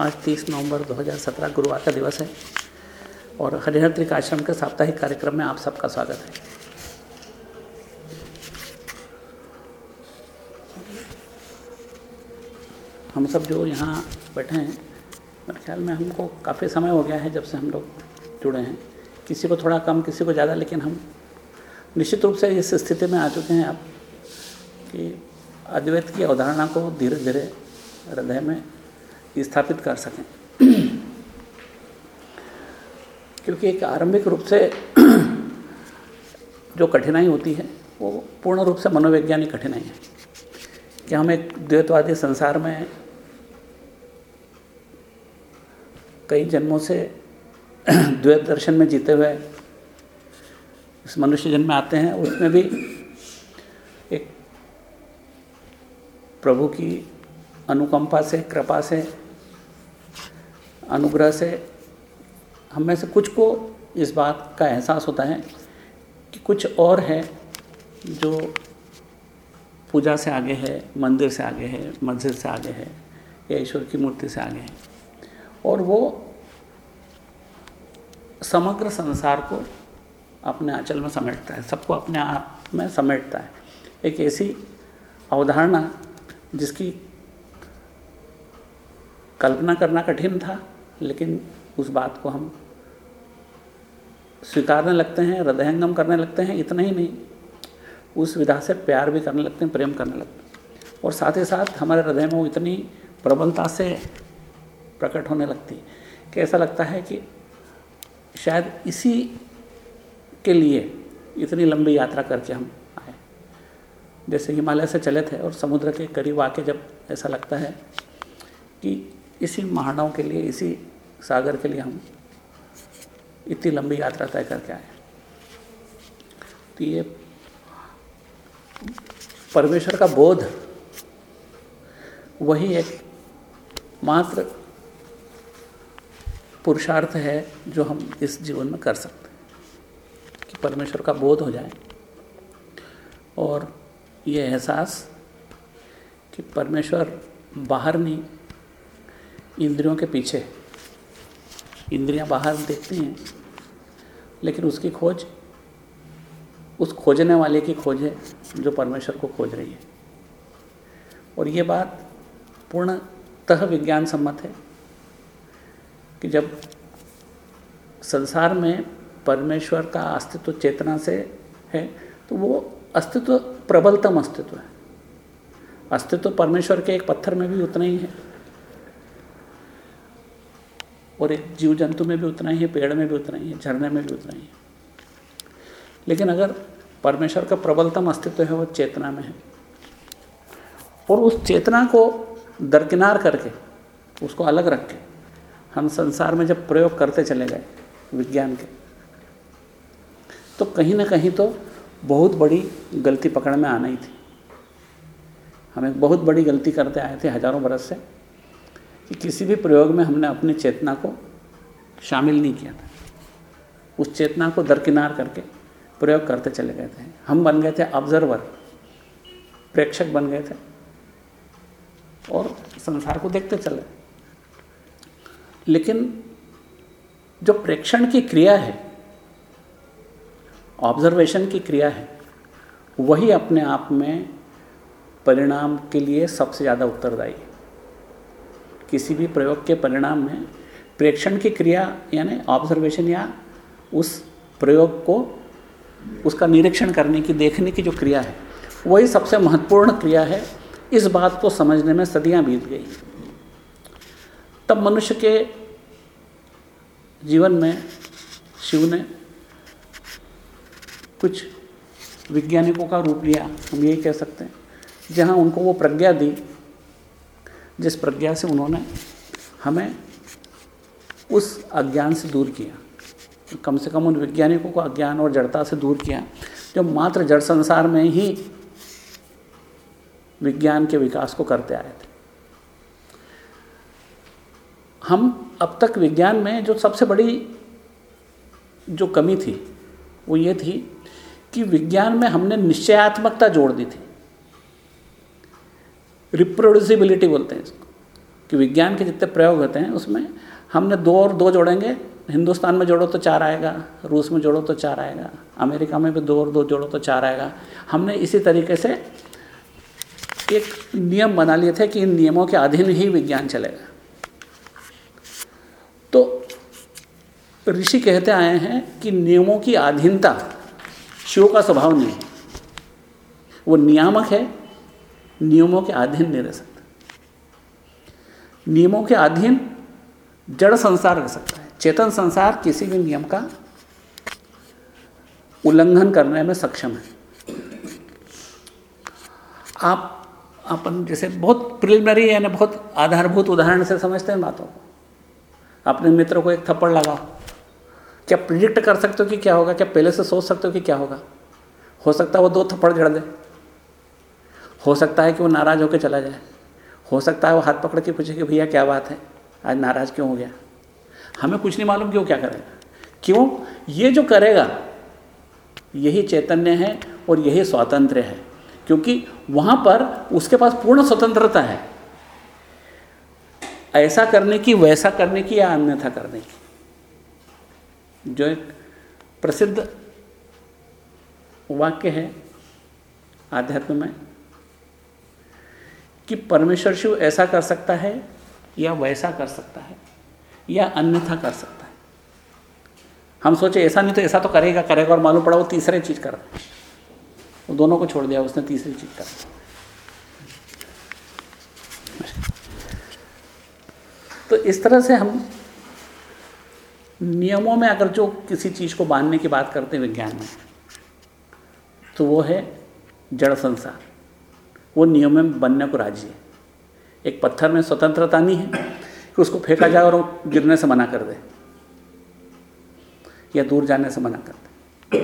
आज 30 नवंबर 2017 गुरुवार का दिवस है और हरिहर त्रिक आश्रम के साप्ताहिक कार्यक्रम में आप सबका स्वागत है। हम सब जो यहाँ बैठे हैं, मेरे ख्याल में हमको काफ़ी समय हो गया है जब से हम लोग जुड़े हैं। किसी को थोड़ा कम, किसी को ज़्यादा, लेकिन हम निश्चित रूप से इस स्थिति में आ चुके हैं आप कि अद्वैत की अवधारणा को धीरे धीरे हृदय में स्थापित कर सकें। क्योंकि एक आरंभिक रूप से जो कठिनाई होती है, वो पूर्ण रूप से मनोवैज्ञानिक कठिनाई है। कि हम एक द्वैतवादी संसार में कई जन्मों से द्वैत दर्शन में जीते हुए इस मनुष्य जन्म में आते हैं, उसमें भी एक प्रभु की अनुकंपा से, कृपा से अनुग्रह से हम में से कुछ को इस बात का एहसास होता है कि कुछ और है जो पूजा से आगे है, मंदिर से आगे है, मस्जिद से आगे है, या ईश्वर की मूर्ति से आगे है। और वो समग्र संसार को अपने आंचल में समेटता है, सबको अपने आप में समेटता है। एक ऐसी अवधारणा जिसकी कल्पना करना कठिन था लेकिन उस बात को हम स्वीकारने लगते हैं, हृदयंगम करने लगते हैं, इतना ही नहीं। उस विधा से प्यार भी करने लगते हैं, प्रेम करने लगते हैं। और साथ ही साथ हमारे हृदय में वो इतनी प्रबलता से प्रकट होने लगती है कि ऐसा लगता है कि शायद इसी के लिए इतनी लंबी यात्रा करके हम आए। जैसे हिमालय से चले थे और समुद्र के करीब आके जब ऐसा लगता है कि इसी महानव के लिए, इसी सागर के लिए हम इतनी लंबी यात्रा तय करके आए तो ये परमेश्वर का बोध, वही एक मात्र पुरुषार्थ है जो हम इस जीवन में कर सकते हैं, कि परमेश्वर का बोध हो जाए। और ये एहसास कि परमेश्वर बाहर नहीं, इंद्रियों के पीछे इंद्रियाँ बाहर देखती हैं, लेकिन उसकी खोज, उस खोजने वाले की खोज है जो परमेश्वर को खोज रही है। और ये बात पूर्णतः विज्ञान सम्मत है कि जब संसार में परमेश्वर का अस्तित्व चेतना से है तो वो अस्तित्व प्रबलतम अस्तित्व है। अस्तित्व परमेश्वर के एक पत्थर में भी उतना ही है। और जीव जंतु में भी उतना ही है, पेड़ में भी उतना ही है, झरने में भी उतना ही है। लेकिन अगर परमेश्वर का प्रबलतम अस्तित्व है, वो चेतना में है। और उस चेतना को दरकिनार करके, उसको अलग रख के, हम संसार में जब प्रयोग करते चले गए विज्ञान के तो कहीं ना कहीं तो बहुत बड़ी गलती पकड़ में आना ही थी। हम एक बहुत बड़ी गलती करते आए थे हज़ारों बरस से। कि किसी भी प्रयोग में हमने अपनी चेतना को शामिल नहीं किया था। उस चेतना को दरकिनार करके प्रयोग करते चले गए थे। हम बन गए थे ऑब्जर्वर प्रेक्षक बन गए थे और संसार को देखते चले। लेकिन जो प्रेक्षण की क्रिया है ऑब्जर्वेशन की क्रिया है, वही अपने आप में परिणाम के लिए सबसे ज़्यादा उत्तरदायी है। किसी भी प्रयोग के परिणाम में प्रेक्षण की क्रिया, यानी ऑब्जर्वेशन या उस प्रयोग को उसका निरीक्षण करने की, देखने की जो क्रिया है, वही सबसे महत्वपूर्ण क्रिया है। इस बात को समझने में सदियाँ बीत गई। तब मनुष्य के जीवन में शिव ने कुछ वैज्ञानिकों का रूप लिया, हम यही कह सकते हैं, जहाँ उनको वो प्रज्ञा दी जिस प्रज्ञा से उन्होंने हमें उस अज्ञान से दूर किया, कम से कम उन वैज्ञानिकों को अज्ञान और जड़ता से दूर किया, जो मात्र जड़ संसार में ही विज्ञान के विकास को करते आए थे। हम अब तक विज्ञान में जो सबसे बड़ी जो कमी थी, वो ये थी कि विज्ञान में हमने निश्चयात्मकता जोड़ दी थी। रिप्रोड्यूसिबिलिटी बोलते हैं इसको, कि विज्ञान के जितने प्रयोग होते हैं, उसमें हमने दो और दो जोड़ेंगे, हिंदुस्तान में जोड़ो तो चार आएगा, रूस में जोड़ो तो चार आएगा, अमेरिका में भी दो और दो जोड़ो तो चार आएगा। हमने इसी तरीके से एक नियम बना लिए थे कि इन नियमों के अधीन ही विज्ञान चलेगा। तो ऋषि कहते आए हैं कि नियमों की अधीनता शिव का स्वभाव नहीं है। वो नियामक है नियमों के अधीन नहीं रह सकता। नियमों के अधीन जड़ संसार रह सकता है। चेतन संसार किसी भी नियम का उल्लंघन करने में सक्षम है। आप अपन जैसे बहुत प्रिलिमिनरी यानी बहुत आधारभूत उदाहरण से समझते हैं बातों को। अपने मित्र को एक थप्पड़ लगाओ क्या प्रिडिक्ट कर सकते हो कि क्या होगा? क्या पहले से सोच सकते हो कि क्या होगा? हो सकता है वो दो थप्पड़ जड़ दे। हो सकता है कि वो नाराज़ होकर चला जाए। हो सकता है वो हाथ पकड़ के पूछे कि भैया क्या बात है? आज नाराज़ क्यों हो गया? हमें कुछ नहीं मालूम क्यों क्या करेगा। क्यों? ये जो करेगा, यही चैतन्य है और यही स्वातंत्र है। क्योंकि वहाँ पर उसके पास पूर्ण स्वतंत्रता है। ऐसा करने की, वैसा करने की या अन्यथा करने की? जो एक प्रसिद्ध वाक्य है आध्यात्म में कि परमेश्वर शिव ऐसा कर सकता है या वैसा कर सकता है, या अन्यथा कर सकता है। हम सोचे, ऐसा नहीं तो ऐसा तो करेगा करेगा, और मालूम पड़ा वो तीसरे चीज़ कर वो दोनों को छोड़ दिया, उसने तीसरी चीज़ कर तो इस तरह से हम नियमों में अगर जो किसी चीज़ को बांधने की बात करते हैं विज्ञान में तो वो है जड़ संसार। वो नियम में बनने को राज़ी है। एक पत्थर में स्वतंत्रता नहीं है कि उसको फेंका जाए और वो गिरने से मना कर दे। या दूर जाने से मना कर दे।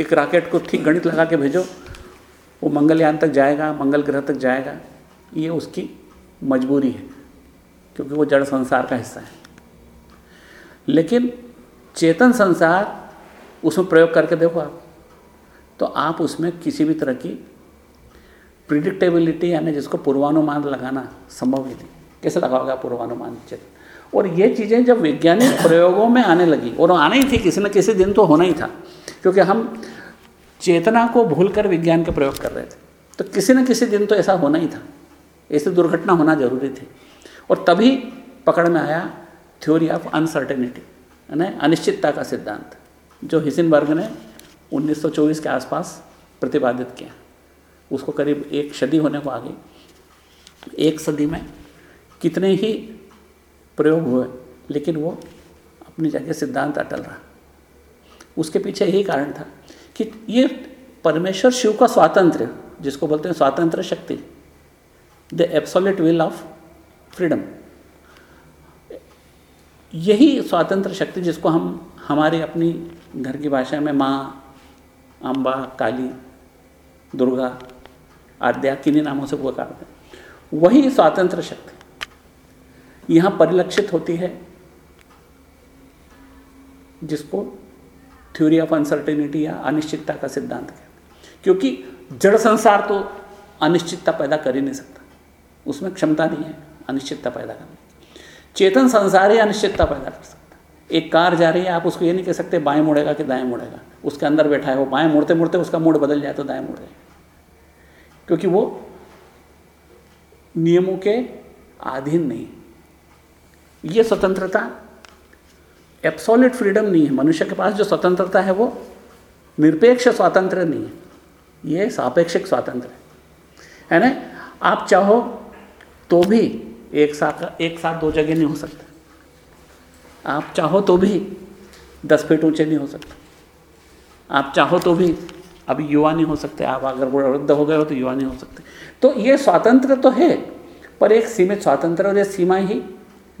एक रॉकेट को ठीक गणित लगा के भेजो, वो मंगलयान तक जाएगा, मंगल ग्रह तक जाएगा। ये उसकी मजबूरी है, क्योंकि वो जड़ संसार का हिस्सा है। लेकिन चेतन संसार उसमें प्रयोग करके देखो आप तो आप उसमें किसी भी तरह की प्रिडिक्टेबिलिटी यानी जिसको पूर्वानुमान लगाना संभव ही नहीं। कैसे लगाओगे पूर्वानुमान चेतन और ये चीज़ें जब वैज्ञानिक प्रयोगों में आने लगी और आना ही थी किसी न किसी दिन तो होना ही था क्योंकि हम चेतना को भूलकर विज्ञान के प्रयोग कर रहे थे। तो किसी न किसी दिन तो ऐसा होना ही था। ऐसी दुर्घटना होना ज़रूरी थी। और तभी पकड़ में आया थ्योरी ऑफ़ अनसर्टेनिटी यानी अनिश्चितता का सिद्धांत जो हिसिनबर्ग ने 1924 के आसपास प्रतिपादित किया। उसको करीब एक सदी होने को आ गई एक सदी में कितने ही प्रयोग हुए, लेकिन वो अपनी जगह सिद्धांत अटल रहा। उसके पीछे यही कारण था कि ये परमेश्वर शिव का स्वातंत्र, जिसको बोलते हैं स्वातंत्र शक्ति the absolute will of freedom यही स्वातंत्र शक्ति जिसको हम, हमारी अपनी घर की भाषा में माँ, अम्बा, काली, दुर्गा आद्या किन्हीं नामों से पुकारते हैं वही स्वातंत्र शक्ति यहाँ परिलक्षित होती है, जिसको थ्योरी ऑफ़ अनसर्टेनिटी या अनिश्चितता का सिद्धांत कहते हैं। क्योंकि जड़ संसार तो अनिश्चितता पैदा कर ही नहीं सकता। उसमें क्षमता नहीं है, अनिश्चितता पैदा करने चेतन संसार ही अनिश्चितता पैदा कर सकता एक कार जा रही है, आप उसको ये नहीं कह सकते, बाएँ मुड़ेगा कि दाएँ मुड़ेगा। उसके अंदर बैठा है वो, बाएँ मुड़ते मुड़ते उसका मूड बदल जाए तो दाएँ मुड़ जाए क्योंकि वो नियमों के अधीन नहीं। ये स्वतंत्रता एप्सोलिट फ्रीडम नहीं है। मनुष्य के पास जो स्वतंत्रता है वो निरपेक्ष स्वातंत्र नहीं है। ये सापेक्षिक स्वातंत्र है। है ना? आप चाहो तो भी एक साथ एक साथ दो जगह नहीं हो सकते। आप चाहो तो भी दस फीट ऊँचे नहीं हो सकते। आप चाहो तो भी अभी युवा नहीं हो सकते। आप अगर वो वृद्ध हो गए हो तो युवा नहीं हो सकते। तो ये स्वातंत्र तो है, पर एक सीमित स्वातंत्र और ये सीमा ही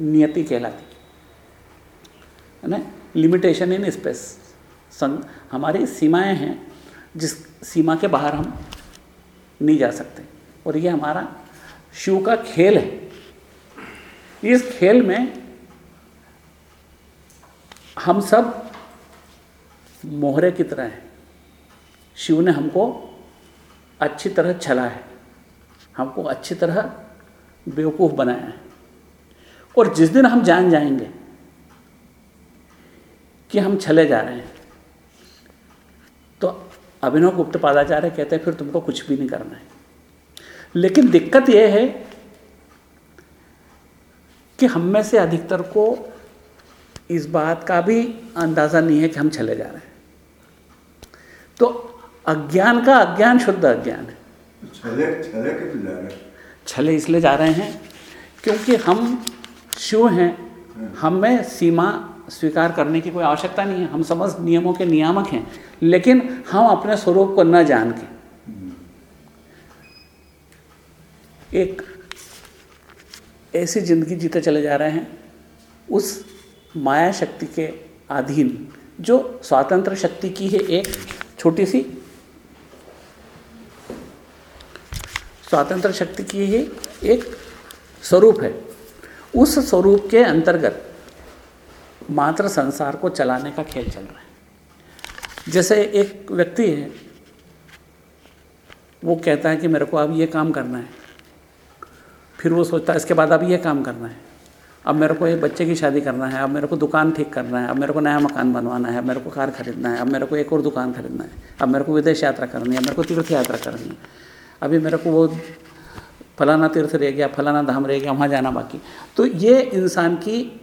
नियति कहलाती है। ना? लिमिटेशन इन स्पेस संग हमारी सीमाएँ हैं, जिस सीमा के बाहर हम नहीं जा सकते। और ये हमारा शिव का खेल है। इस खेल में हम सब मोहरे की तरह हैं। शिव ने हमको अच्छी तरह छला है। हमको अच्छी तरह बेवकूफ़ बनाया है। और जिस दिन हम जान जाएँगे कि हम छले जा रहे हैं तो अभिनव गुप्त पादाचार्य कहते हैं, फिर तुमको कुछ भी नहीं करना है। लेकिन दिक्कत यह है कि हम में से अधिकतर को इस बात का भी अंदाज़ा नहीं है कि हम चले जा रहे हैं। तो अज्ञान का अज्ञान शुद्ध अज्ञान। है छले छले के जा रहे छले इसलिए जा रहे हैं क्योंकि हम शिव हैं। हम में सीमा स्वीकार करने की कोई आवश्यकता नहीं है। हम समझ नियमों के नियामक हैं लेकिन हम अपने स्वरूप को न जान के। एक ऐसी ज़िंदगी जीते चले जा रहे हैं उस माया शक्ति के अधीन जो स्वातंत्र शक्ति की है एक छोटी सी स्वतंत्र शक्ति की ही एक स्वरूप है। उस स्वरूप के अंतर्गत मात्र संसार को चलाने का खेल चल रहा है। जैसे एक व्यक्ति है, वो कहता है कि मेरे को अब ये काम करना है। फिर वो सोचता है, इसके बाद अब ये काम करना है। अब मेरे को एक बच्चे की शादी करना है, अब मेरे को दुकान ठीक करना है, अब मेरे को नया मकान बनवाना है, अब मेरे को कार खरीदना है, अब मेरे को एक और दुकान खरीदना है, अब मेरे को विदेश यात्रा करनी है मेरे को तीर्थ यात्रा करनी है। अभी मेरे को वो फलाना तीर्थ रह गया, फलाना धाम रह गया, वहाँ जाना बाकी। तो ये इंसान की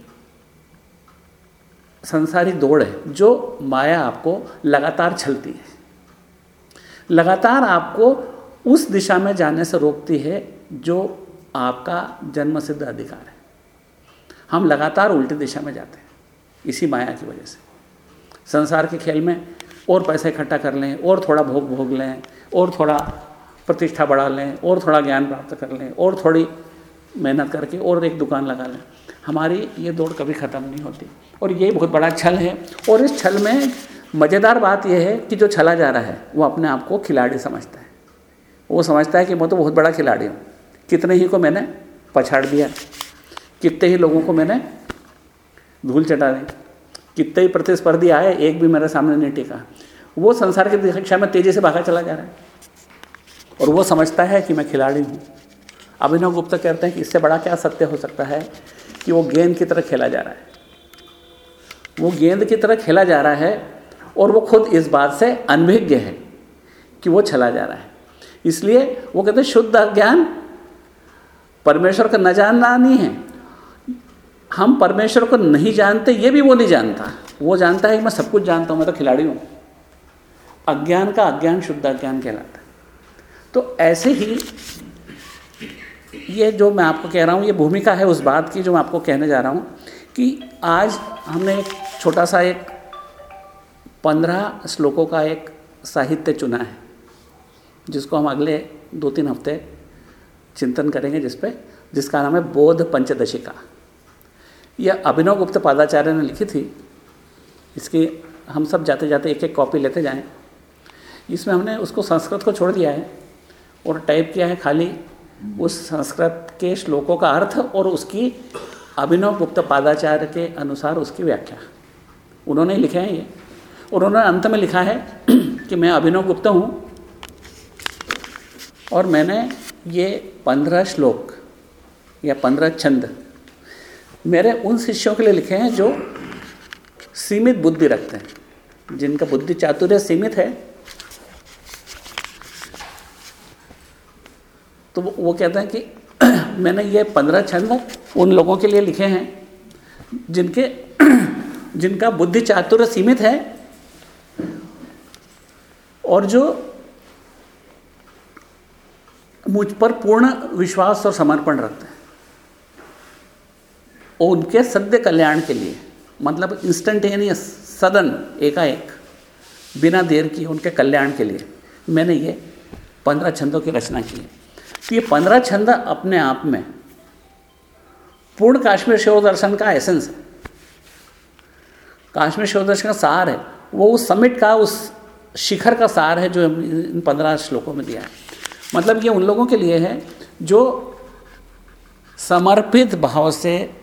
संसारी दौड़ है, जो माया आपको लगातार छलती है। लगातार आपको उस दिशा में जाने से रोकती है, जो आपका जन्म सिद्ध अधिकार है। हम लगातार उल्टी दिशा में जाते हैं, इसी माया की वजह से। संसार के खेल में और पैसे इकट्ठा कर लें, और थोड़ा भोग भोग लें, और थोड़ा प्रतिष्ठा बढ़ा लें, और थोड़ा ज्ञान प्राप्त कर लें, और थोड़ी मेहनत करके और एक दुकान लगा लें। हमारी ये दौड़ कभी ख़त्म नहीं होती। और ये बहुत बड़ा छल है। और इस छल में मज़ेदार बात यह है कि जो छला जा रहा है, वो अपने आप को खिलाड़ी समझता है। वो समझता है कि मैं तो बहुत बड़ा खिलाड़ी हूँ। कितने ही को मैंने पछाड़ दिया, कितने ही लोगों को मैंने धूल चटा दी, कितने ही प्रतिस्पर्धी आए, एक भी मेरे सामने नहीं टिका। वो संसार की दीक्षा में तेज़ी से भागा चला जा रहा है। और वो समझता है कि मैं खिलाड़ी हूँ। अभिनव गुप्ता कहते हैं कि इससे बड़ा क्या सत्य हो सकता है कि वो गेंद की तरह खेला जा रहा है? वो गेंद की तरह खेला जा रहा है और वो खुद इस बात से अनभिज्ञ है कि वो चला जा रहा है। इसलिए वो कहते हैं, शुद्ध अज्ञान, परमेश्वर का न जानना नहीं है। हम परमेश्वर को नहीं जानते, ये भी वो नहीं जानता। वो जानता है कि मैं सब कुछ जानता हूँ, मैं तो खिलाड़ी हूँ। अज्ञान का अज्ञान, शुद्ध अज्ञान कहलाता है। तो ऐसे ही ये जो मैं आपको कह रहा हूँ, ये भूमिका है उस बात की जो मैं आपको कहने जा रहा हूँ कि आज हमने एक छोटा सा एक पंद्रह श्लोकों का एक साहित्य चुना है, जिसको हम अगले दो तीन हफ़्ते चिंतन करेंगे जिस पे, जिसका नाम है बोध पंचदशिका। यह अभिनव गुप्त पादाचार्य ने लिखी थी। इसकी हम सब जाते जाते एक एक कॉपी लेते जाएँ। इसमें हमने उसको संस्कृत को छोड़ दिया है। और टाइप किया है खाली उस संस्कृत के श्लोकों का अर्थ और उसकी अभिनव गुप्त पादाचार्य के अनुसार उसकी व्याख्या। उन्होंने लिखे हैं ये। और उन्होंने अंत में लिखा है कि मैं अभिनव गुप्ता हूँ और मैंने ये पंद्रह श्लोक या पंद्रह छंद मेरे उन शिष्यों के लिए लिखे हैं जो सीमित बुद्धि रखते हैं। जिनका बुद्धि चातुर्य सीमित है तो वो कहते हैं कि मैंने ये पंद्रह छंद उन लोगों के लिए लिखे हैं, जिनके, जिनका बुद्धि चातुर्य सीमित है और जो मुझ पर पूर्ण विश्वास और समर्पण रखते हैं। और उनके सद्य कल्याण के लिए मतलब इंस्टेंटेनियस सदन, एकाएक, बिना देर किए उनके कल्याण के लिए मैंने ये पंद्रह छंदों की रचना की है। ये पंद्रह छंद अपने आप में पूर्ण काश्मीर शिव दर्शन का एसेंस है। काश्मीर शिव दर्शन का सार है। वो उस समिट का, उस शिखर का सार है जो इन पंद्रह श्लोकों में दिया है। मतलब ये उन लोगों के लिए है जो समर्पित भाव से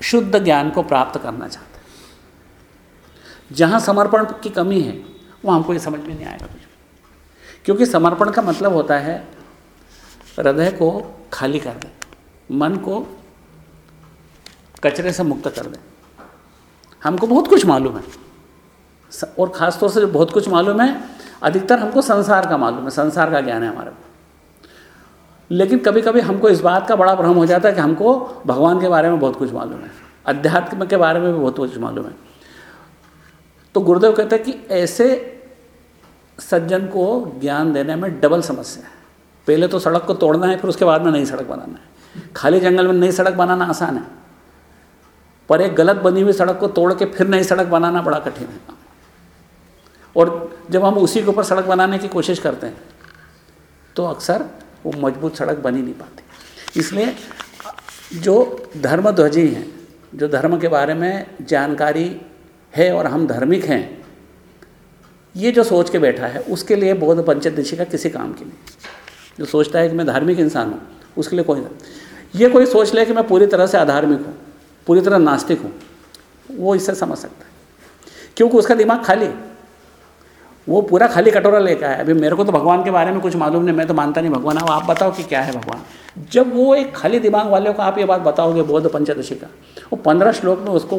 शुद्ध ज्ञान को प्राप्त करना चाहते हैं। जहाँ समर्पण की कमी है वो हमको ये समझ में नहीं आएगा कुछ क्योंकि समर्पण का मतलब होता है हृदय को खाली कर दें, मन को कचरे से मुक्त कर दें। हमको बहुत कुछ मालूम है। और ख़ास तौर से जो बहुत कुछ मालूम है, अधिकतर हमको संसार का मालूम है, संसार का ज्ञान है हमारे लेकिन कभी कभी हमको इस बात का बड़ा भ्रम हो जाता है कि हमको भगवान के बारे में बहुत कुछ मालूम है, अध्यात्म के बारे में भी बहुत कुछ मालूम है। तो गुरुदेव कहते हैं कि ऐसे सज्जन को ज्ञान देने में डबल समस्या है। पहले तो सड़क को तोड़ना है, फिर उसके बाद में नई सड़क बनाना है। खाली जंगल में नई सड़क बनाना आसान है। पर एक गलत बनी हुई सड़क को तोड़ के फिर नई सड़क बनाना बड़ा कठिन है। और जब हम उसी के ऊपर सड़क बनाने की कोशिश करते हैं तो अक्सर वो मज़बूत सड़क बन ही नहीं पाती। इसलिए जो धर्मध्वजी हैं, जो धर्म के बारे में जानकारी है और हम धार्मिक हैं, ये जो सोच के बैठा है, उसके लिए बौद्ध पंचदशी का किसी काम की नहीं। जो सोचता है कि मैं धार्मिक इंसान हूँ, उसके लिए कोई ये कोई सोच ले कि मैं पूरी तरह से अधार्मिक हूँ, पूरी तरह नास्तिक हूँ, वो इससे समझ सकता है। क्योंकि उसका दिमाग खाली वो पूरा खाली कटोरा लेकर आया अभी मेरे को तो भगवान के बारे में कुछ मालूम नहीं, मैं तो मानता नहीं भगवान। आप बताओ कि क्या है भगवान? जब वो एक खाली दिमाग वाले को आप ये बात बताओगे, बौद्ध पंचदशी का, वो पंद्रह श्लोक में उसको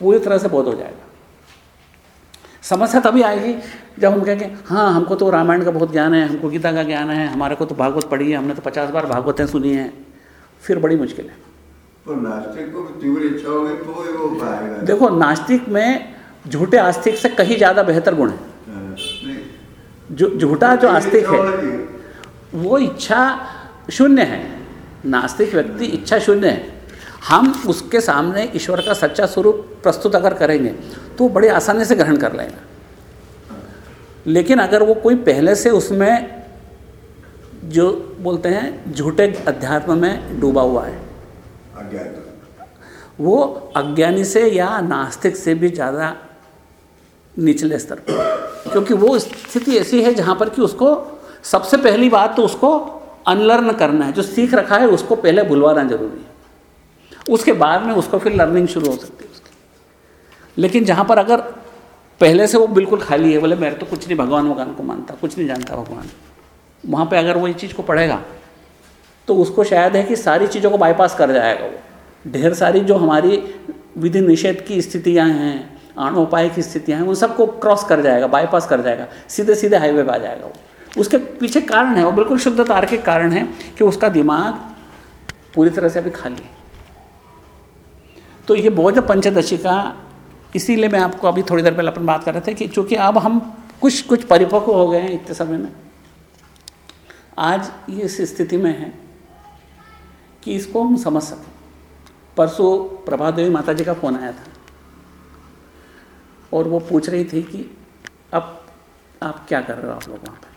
पूरी तरह से बोध हो जाएगा। समस्या तभी आएगी जब हम कहेंगे हाँ हमको तो रामायण का बहुत ज्ञान है हमको गीता का ज्ञान है हमारे को तो भागवत पढ़ी है हमने तो पचास बार भागवतें सुनी हैं। फिर बड़ी मुश्किल है। तो नास्तिक को तीव्र इच्छा होगी तो वो पाएगा। देखो नास्तिक में झूठे आस्तिक से कहीं ज़्यादा बेहतर गुण है। हाँ, जो झूठा जो आस्तिक है वो इच्छा शून्य है। नास्तिक व्यक्ति इच्छा शून्य है। हम उसके सामने ईश्वर का सच्चा स्वरूप प्रस्तुत अगर करेंगे तो बड़े आसानी से ग्रहण कर लेगा। लेकिन अगर वो कोई पहले से उसमें जो बोलते हैं झूठे अध्यात्म में डूबा हुआ है वो अज्ञानी से या नास्तिक से भी ज़्यादा निचले स्तर पर। क्योंकि वो स्थिति ऐसी है जहाँ पर कि उसको सबसे पहली बात तो उसको अनलर्न करना है। जो सीख रखा है उसको पहले भुलवाना ज़रूरी है। उसके बाद में उसको फिर लर्निंग शुरू हो सकती है उसकी। लेकिन जहाँ पर अगर पहले से वो बिल्कुल खाली है, बोले मेरे तो कुछ नहीं, भगवान भगवान को मानता, कुछ नहीं जानता भगवान। वहाँ पे अगर वो इस चीज़ को पढ़ेगा तो उसको शायद है कि सारी चीज़ों को बाईपास कर जाएगा वो। ढेर सारी जो हमारी विधि निषेध की स्थितियाँ हैं आणोपाय की स्थितियाँ हैं, उन सबको क्रॉस कर जाएगा बाईपास कर जाएगा सीधे सीधे हाईवे पर आ जाएगा वो। उसके पीछे कारण है, वो बिल्कुल शुद्ध तार्किक कारण है कि उसका दिमाग पूरी तरह से अभी खाली है। तो ये बौद्ध पंचदशी का इसीलिए मैं आपको अभी थोड़ी देर पहले अपन बात कर रहे थे कि चूँकि अब हम कुछ कुछ परिपक्व हो गए हैं इतने समय में, आज ये इस स्थिति में है कि इसको हम समझ सकें। परसों प्रभात देवी माता जी का फ़ोन आया था और वो पूछ रही थी कि अब आप क्या कर रहे हो आप लोग वहाँ पर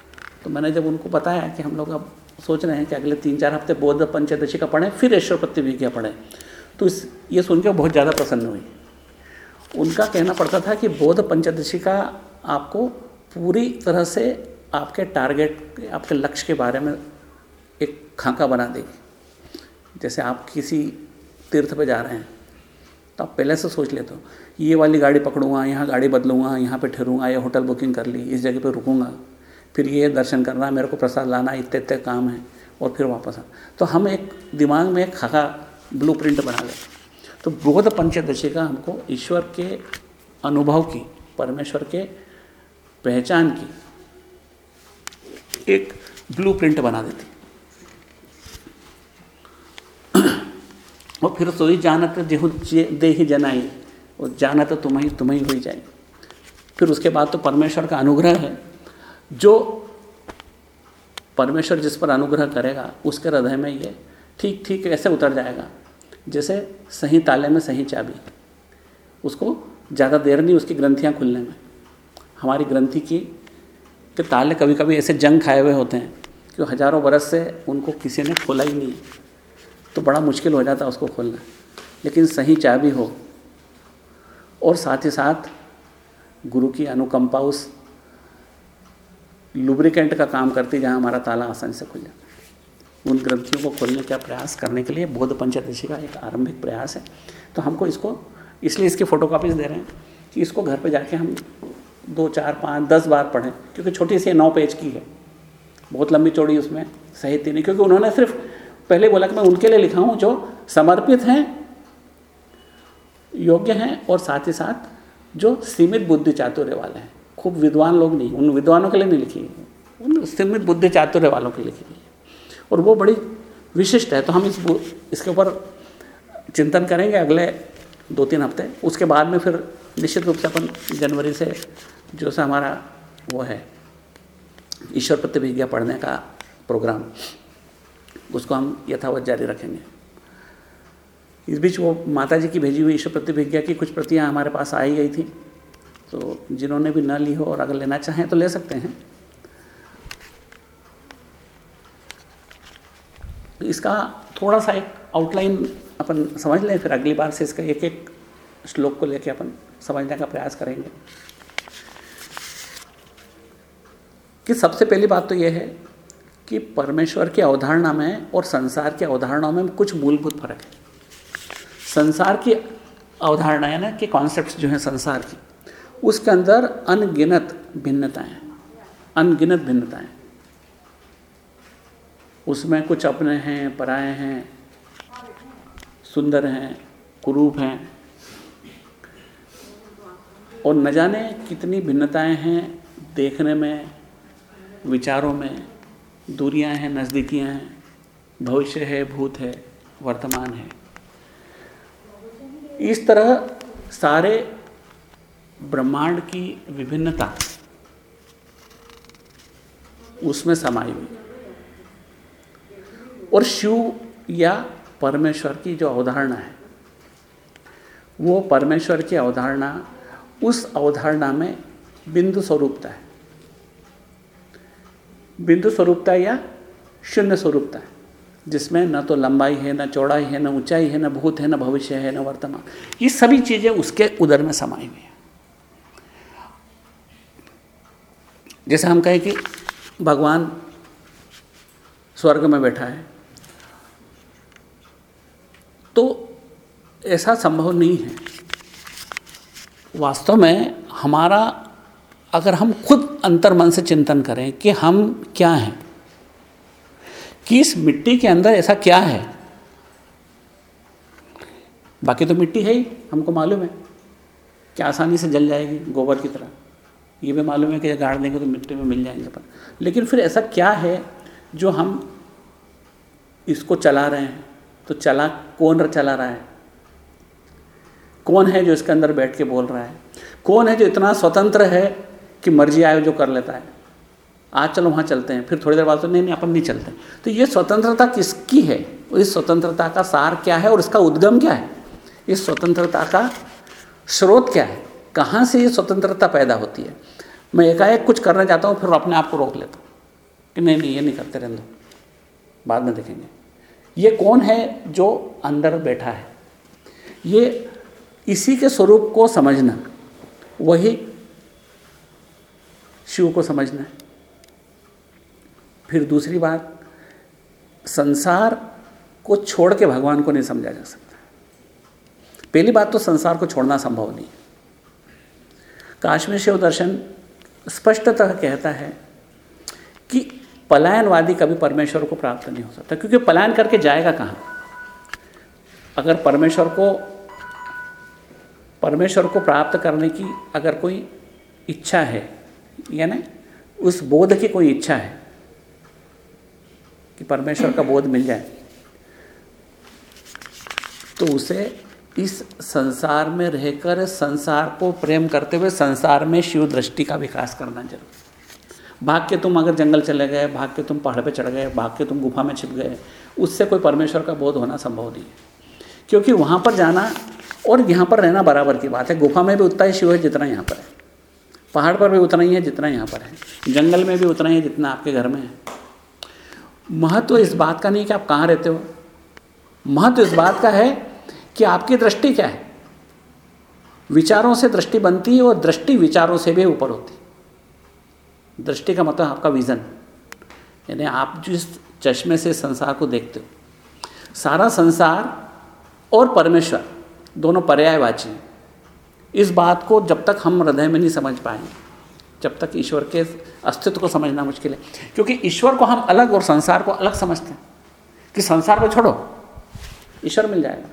तो मैंने जब उनको बताया कि हम लोग अब सोच रहे हैं कि अगले तीन, चार हफ़्ते बौद्ध पंचदशी का पढ़ें, फिर ईश्वरपत्ति भी क्या पढ़ें। तो इस, ये सुन के बहुत ज़्यादा प्रसन्न हुई। उनका कहना पड़ता था कि बौद्ध पंचदशी का आपको पूरी तरह से आपके टारगेट, आपके लक्ष्य के बारे में एक खाका बना देगी। जैसे आप किसी तीर्थ पे जा रहे हैं तो आप पहले से सोच लेते हो, ये वाली गाड़ी पकड़ूँगा, यहाँ गाड़ी बदलूँगा, यहाँ पे ठहरूँगा, या होटल बुकिंग कर ली, इस जगह पे रुकूँगा, फिर ये दर्शन करना मेरे को प्रसाद लाना इतने इतने काम है, और फिर वापस आ। तो हम एक दिमाग में एक खाका ब्लू प्रिंट बना लेते तो बौद्ध पंचदशी का हमको ईश्वर के अनुभव की, परमेश्वर के पहचान की, एक ब्लू प्रिंट बना देती। और फिर सोई, जानत जेहु दे ही जनाई, और जानत तुम्हें तुम्हें हुई जाए। फिर उसके बाद तो परमेश्वर का अनुग्रह है। जो परमेश्वर जिस पर अनुग्रह करेगा, उसके हृदय में ये ठीक ठीक ऐसे उतर जाएगा। जैसे सही ताले में सही चाबी। उसको ज़्यादा देर नहीं, उसकी ग्रंथियाँ खुलने में। हमारी ग्रंथि की, के ताले कभी कभी ऐसे जंग खाए हुए होते हैं कि हज़ारों बरस से उनको किसी ने खोला ही नहीं। तो बड़ा मुश्किल हो जाता है उसको खोलना। लेकिन सही चाबी हो। और साथ ही साथ गुरु की अनुकंपा उस लुब्रिकेंट का काम करती जहाँ हमारा ताला आसानी से खुल जाता उन ग्रंथियों को खोलने का प्रयास करने के लिए बौद्ध पंचदशी का एक आरंभिक प्रयास है। तो हमको इसको, इसलिए इसकी फ़ोटो दे रहे हैं कि इसको घर पर जाके हम दो, चार, पाँच, दस बार पढ़ें, क्योंकि छोटी सी नौ पेज की है। बहुत लंबी चौड़ी उसमें साहित्य नहीं, क्योंकि उन्होंने सिर्फ़ पहले बोला कि मैं उनके लिए लिखा हूँ जो समर्पित हैं, योग्य हैं और साथ ही साथ जो सीमित बुद्धि चातुर्य वाले हैं। खूब विद्वान लोग नहीं, उन विद्वानों के लिए नहीं लिखी उन सीमित बुद्धि चातुर्य वालों के लिए लिखी और वो बड़ी विशिष्ट है। तो हम इस इसके ऊपर चिंतन करेंगे अगले दो तीन हफ़्ते। उसके बाद में फिर निश्चित रूप से अपन जनवरी से जो सा हमारा वो है, ईश्वर प्रतिभिज्ञा पढ़ने का प्रोग्राम, उसको हम यथावत जारी रखेंगे। इस बीच वो माता जी की भेजी हुई ईश्वर प्रतिभिज्ञा की कुछ प्रतियाँ हमारे पास आई गई थी। तो जिन्होंने भी न ली हो और अगर लेना चाहें तो ले सकते हैं। इसका थोड़ा सा एक आउटलाइन अपन समझ लें, फिर अगली बार से इसका एक एक श्लोक को लेकर अपन समझने का प्रयास करेंगे। कि सबसे पहली बात तो यह है कि परमेश्वर की अवधारणा में और संसार की अवधारणाओं में कुछ मूलभूत फ़र्क है। संसार की अवधारणा है ना कि कॉन्सेप्ट जो है संसार की, उसके अंदर अनगिनत भिन्नताएँ अनगिनत भिन्नताएँ उसमें कुछ अपने हैं, पराए हैं, सुंदर हैं, कुरूप हैं। और न जाने कितनी भिन्नताएँ हैं देखने में, विचारों में, दूरियाँ हैं, नज़दीकियाँ हैं, भविष्य है, भूत है, वर्तमान है। इस तरह सारे ब्रह्मांड की विभिन्नता उसमें समाई हुई। और शिव या परमेश्वर की जो अवधारणा है, वो परमेश्वर की अवधारणा, उस अवधारणा में बिंदु स्वरूपता है। बिंदु स्वरूपता या शून्य स्वरूपता है, जिसमें न तो लंबाई है, न चौड़ाई है, न ऊंचाई है, न भूत है, न भविष्य है, न वर्तमान। ये सभी चीज़ें उसके उदर में समाई हुई हैं। जैसे हम कहें कि भगवान स्वर्ग में बैठा है तो ऐसा संभव नहीं है। वास्तव में हमारा, अगर हम खुद अंतर मन से चिंतन करें कि हम क्या हैं, कि इस मिट्टी के अंदर ऐसा क्या है, बाकी तो मिट्टी है ही, हमको मालूम है कि आसानी से जल जाएगी गोबर की तरह। ये भी मालूम है कि गाड़ देंगे तो मिट्टी में मिल जाएँगे पर लेकिन फिर ऐसा क्या है जो हम इसको चला रहे हैं? तो चला, कौन चला रहा है? कौन है जो इसके अंदर बैठ के बोल रहा है? कौन है जो इतना स्वतंत्र है कि मर्ज़ी आए जो कर लेता है? आज चलो वहाँ चलते हैं, फिर थोड़ी देर बाद तो नहीं नहीं, अपन नहीं चलते तो ये स्वतंत्रता किसकी है? इस स्वतंत्रता का सार क्या है और इसका उद्गम क्या है? इस स्वतंत्रता का स्रोत क्या है? कहाँ से ये स्वतंत्रता पैदा होती है? मैं एकाएक कुछ करना चाहता हूँ, फिर अपने आप को रोक लेता हूँ। कि नहीं नहीं, ये नहीं करते रहने दो। बाद में देखेंगे। ये कौन है जो अंदर बैठा है? ये इसी के स्वरूप को समझना, वही शिव को समझना है। फिर दूसरी बात, संसार को छोड़ के भगवान को नहीं समझा जा सकता। पहली बात तो संसार को छोड़ना संभव नहीं है। काश्मीर शिव दर्शन स्पष्टतः कहता है पलायनवादी कभी परमेश्वर को प्राप्त नहीं हो सकता, क्योंकि पलायन करके जाएगा कहाँ? अगर परमेश्वर को परमेश्वर को प्राप्त करने की अगर कोई इच्छा है यानी उस बोध की कोई इच्छा है, कि परमेश्वर का बोध मिल जाए तो उसे इस संसार में रहकर संसार को प्रेम करते हुए संसार में शिव दृष्टि का विकास करना ज़रूर भाग के तुम अगर जंगल चले गए, भाग के तुम पहाड़ पे चढ़ गए, भाग के तुम गुफा में छिप गए, उससे कोई परमेश्वर का बोध होना संभव नहीं है। क्योंकि वहाँ पर जाना और यहाँ पर रहना बराबर की बात है। गुफा में भी उतना ही शिव है जितना यहाँ पर है। पहाड़ पर भी उतना ही है जितना यहाँ पर है। जंगल में भी उतना ही है जितना आपके घर में है। महत्व इस बात का नहीं कि आप कहाँ रहते हो। महत्व इस बात का है कि आपकी दृष्टि क्या है? विचारों से दृष्टि बनती है और दृष्टि विचारों से भी ऊपर होती दृष्टि का मतलब आपका विज़न यानी आप जिस चश्मे से संसार को देखते हो, सारा संसार और परमेश्वर दोनों पर्यायवाची हैं। इस बात को जब तक हम हृदय में नहीं समझ पाएँगे, जब तक ईश्वर के अस्तित्व को समझना मुश्किल है। क्योंकि ईश्वर को हम अलग और संसार को अलग समझते हैं। कि संसार को छोड़ो, ईश्वर मिल जाएगा।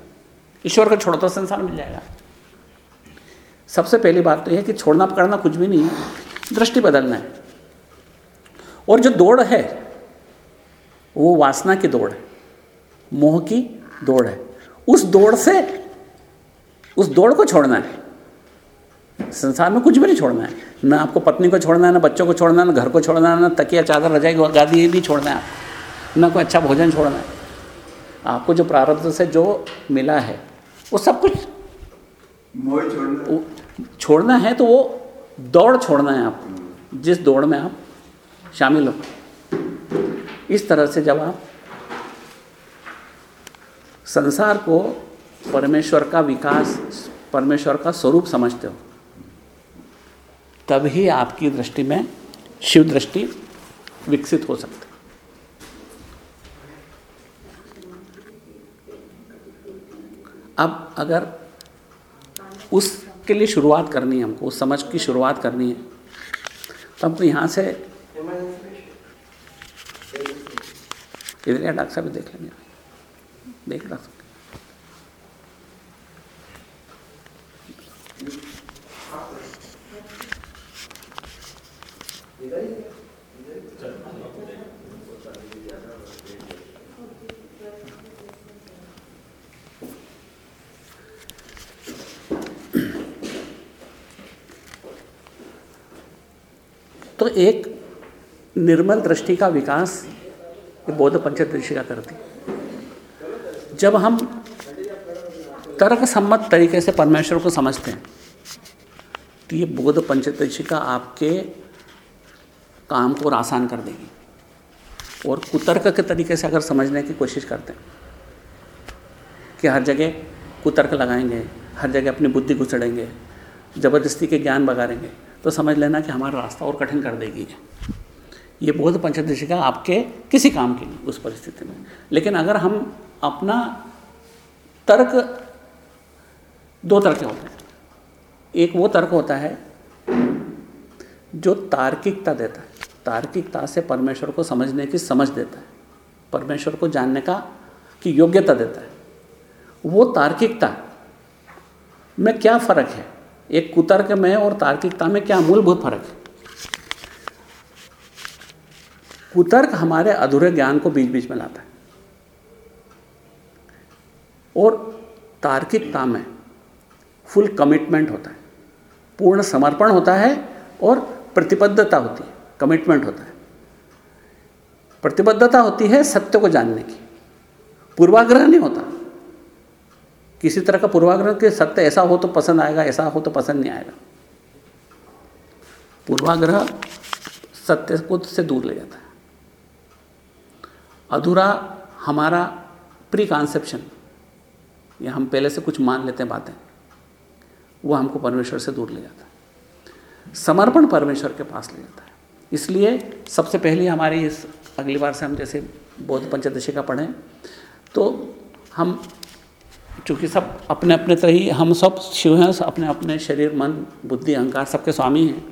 ईश्वर को छोड़ो तो संसार मिल जाएगा। सबसे पहली बात तो यह है कि छोड़ना पकड़ना कुछ भी नहीं है। दृष्टि बदलना है। और जो दौड़ है वो वासना की दौड़ है मोह की दौड़ है। उस दौड़ से उस दौड़ को छोड़ना है। संसार में कुछ भी नहीं छोड़ना है। ना आपको पत्नी को छोड़ना है ना बच्चों को छोड़ना है ना घर को छोड़ना है ना तकिया चादर रजाई गादी ये भी छोड़ना है। आपको ना कोई अच्छा भोजन छोड़ना है। आपको जो प्रारब्ध से जो मिला है वो सब कुछ छोड़ना छोड़ना है तो वो दौड़ छोड़ना है आपको। जिस दौड़ में आप शामिल हो। इस तरह से जब आप संसार को परमेश्वर का विकास, परमेश्वर का स्वरूप समझते हो, तभी आपकी दृष्टि में शिव दृष्टि विकसित हो सकती। अब अगर उसके लिए शुरुआत करनी है हमको, उस समझ की शुरुआत करनी है तो हमको यहाँ से इधर या डॉक्टर साहब भी देख लेंगे। देख रहा तो एक निर्मल दृष्टि का विकास ये बौद्ध पंचदृष्टि का करती जब हम तर्क सम्मत तरीके से परमेश्वर को समझते हैं तो ये बौद्ध पंचदृष्टि का आपके काम को और आसान कर देगी। और कुतर्क के तरीके से अगर समझने की कोशिश करते हैं कि हर जगह कुतर्क लगाएँगे, हर जगह अपनी बुद्धि घुसड़ेंगे ज़बरदस्ती के ज्ञान बगाड़ेंगे तो समझ लेना कि हमारा रास्ता और कठिन कर देगी। ये बौद्ध पंचदशिका आपके किसी काम की नहीं, उस परिस्थिति में। लेकिन अगर हम अपना तर्क, दो तर्क होते हैं। एक वो तर्क होता है जो तार्किकता देता है। तार्किकता से परमेश्वर को समझने की समझ देता है। परमेश्वर को जानने का, की योग्यता देता है। वो तार्किकता, में क्या फ़र्क है? एक कुतर्क में और तार्किकता में क्या मूलभूत फ़र्क है? कुतर्क हमारे अधूरे ज्ञान को बीच बीच में लाता है। और तार्किकता में फुल कमिटमेंट होता है। पूर्ण समर्पण होता है और प्रतिबद्धता होती है। कमिटमेंट होता है। प्रतिबद्धता होती है सत्य को जानने की। पूर्वाग्रह नहीं होता। किसी तरह का पूर्वाग्रह के सत्य ऐसा हो तो पसंद आएगा, ऐसा हो तो पसंद नहीं आएगा। पूर्वाग्रह सत्य को से दूर ले जाता है। अधूरा हमारा प्री कॉन्सेप्शन या हम पहले से कुछ मान लेते हैं बातें। वो हमको परमेश्वर से दूर ले जाता है। समर्पण परमेश्वर के पास ले जाता है। इसलिए सबसे पहले हमारी इस अगली बार से हम जैसे बौद्ध पंचदशी का पढ़ें तो हम चूँकि सब अपने अपने तरह ही हम सब शिव हैं अपने अपने शरीर, मन, बुद्धि, अहंकार सबके स्वामी हैं,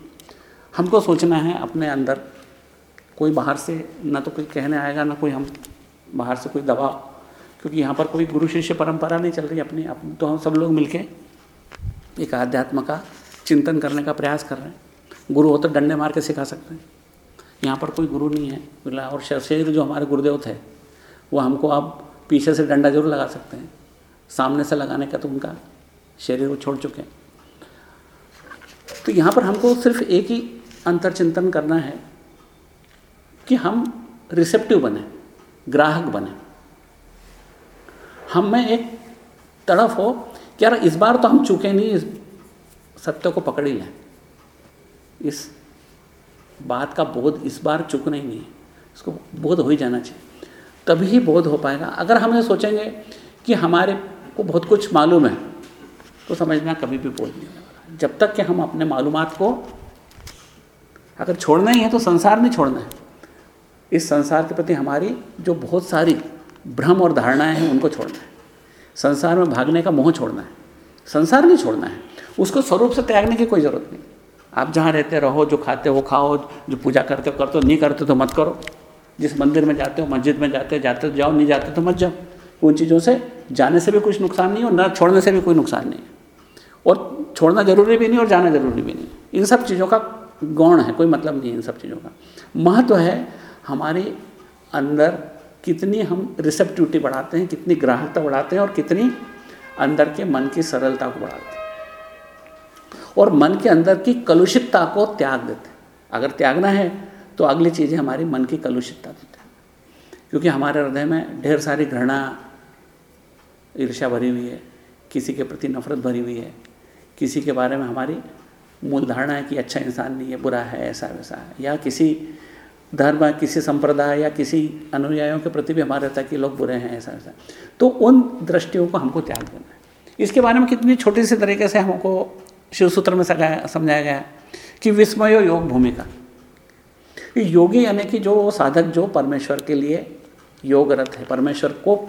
हमको सोचना है अपने अंदर कोई बाहर से, ना तो कोई कहने आएगा, ना कोई हम बाहर से कोई दबाव क्योंकि यहाँ पर कोई गुरु शिष्य परंपरा नहीं चल रही अपनी। अपनी तो हम सब लोग मिलके एक आध्यात्म का चिंतन करने का प्रयास कर रहे हैं। गुरु हो तो डंडे मार के सिखा सकते हैं। यहाँ पर कोई गुरु नहीं है बोला और शरीर जो हमारे गुरुदेव थे, वो हमको अब पीछे से डंडा ज़रूर लगा सकते हैं। सामने से लगाने का तो उनका शरीर वो छोड़ चुके हैं। तो यहाँ पर हमको सिर्फ़ एक ही अंतर चिंतन करना है। कि हम रिसेप्टिव बने, ग्राहक बने। हम में एक तड़फ हो कि यार इस बार तो हम चूके नहीं, इस सत्य को पकड़ ही लें। इस बात का बोध इस बार चुकना ही नहीं है। इसको बोध हो ही जाना चाहिए। तभी ही बोध हो पाएगा। अगर हम ये सोचेंगे कि हमारे को बहुत कुछ मालूम है तो समझना कभी भी बोध नहीं होगा जब तक कि हम अपने मालूम को अगर छोड़ना ही है तो संसार नहीं छोड़ना है। इस संसार के प्रति हमारी जो बहुत सारी भ्रम और धारणाएँ हैं, उनको छोड़ना है। संसार में भागने का मोह छोड़ना है। संसार नहीं छोड़ना है। उसको स्वरूप से त्यागने की कोई ज़रूरत नहीं। आप जहाँ रहते रहो, जो खाते हो, खाओ, जो पूजा करते हो करते हो, नहीं करते तो मत करो। जिस मंदिर में जाते हो, मस्जिद में जाते हो, जाते तो जाओ, नहीं जाते तो मत जाओ। उन चीज़ों से जाने से भी कुछ नुकसान नहीं और न छोड़ने से भी कोई नुकसान नहीं है। और छोड़ना ज़रूरी भी नहीं और जाना ज़रूरी भी नहीं इन सब चीज़ों का गौण है, कोई मतलब नहीं है इन सब चीज़ों का। महत्व है हमारे अंदर कितनी हम रिसेप्टिविटी बढ़ाते हैं, कितनी ग्राहकता बढ़ाते हैं और कितनी अंदर के मन की सरलता को बढ़ाते हैं। और मन के अंदर की कलुषितता को त्याग देते हैं। अगर त्यागना है तो अगली चीज़ें हमारी मन की कलुषितता देते हैं। क्योंकि हमारे हृदय में ढेर सारी घृणा, ईर्ष्या भरी हुई है, किसी के प्रति नफरत भरी हुई है, किसी के बारे में हमारी मूल धारणा है कि अच्छा इंसान नहीं है, बुरा है ऐसा वैसा है, या किसी धर्म, किसी संप्रदाय या किसी अनुयायों के प्रति भी हमारा रहता है कि लोग बुरे हैं, ऐसा ऐसा। तो उन दृष्टियों को हमको त्याग देना है। इसके बारे में कितनी छोटी सी तरीके से हमको शिव सूत्र में समझाया गया कि विस्मयो योग भूमिका। योगी यानी कि जो साधक, जो परमेश्वर के लिए योगरत है, परमेश्वर को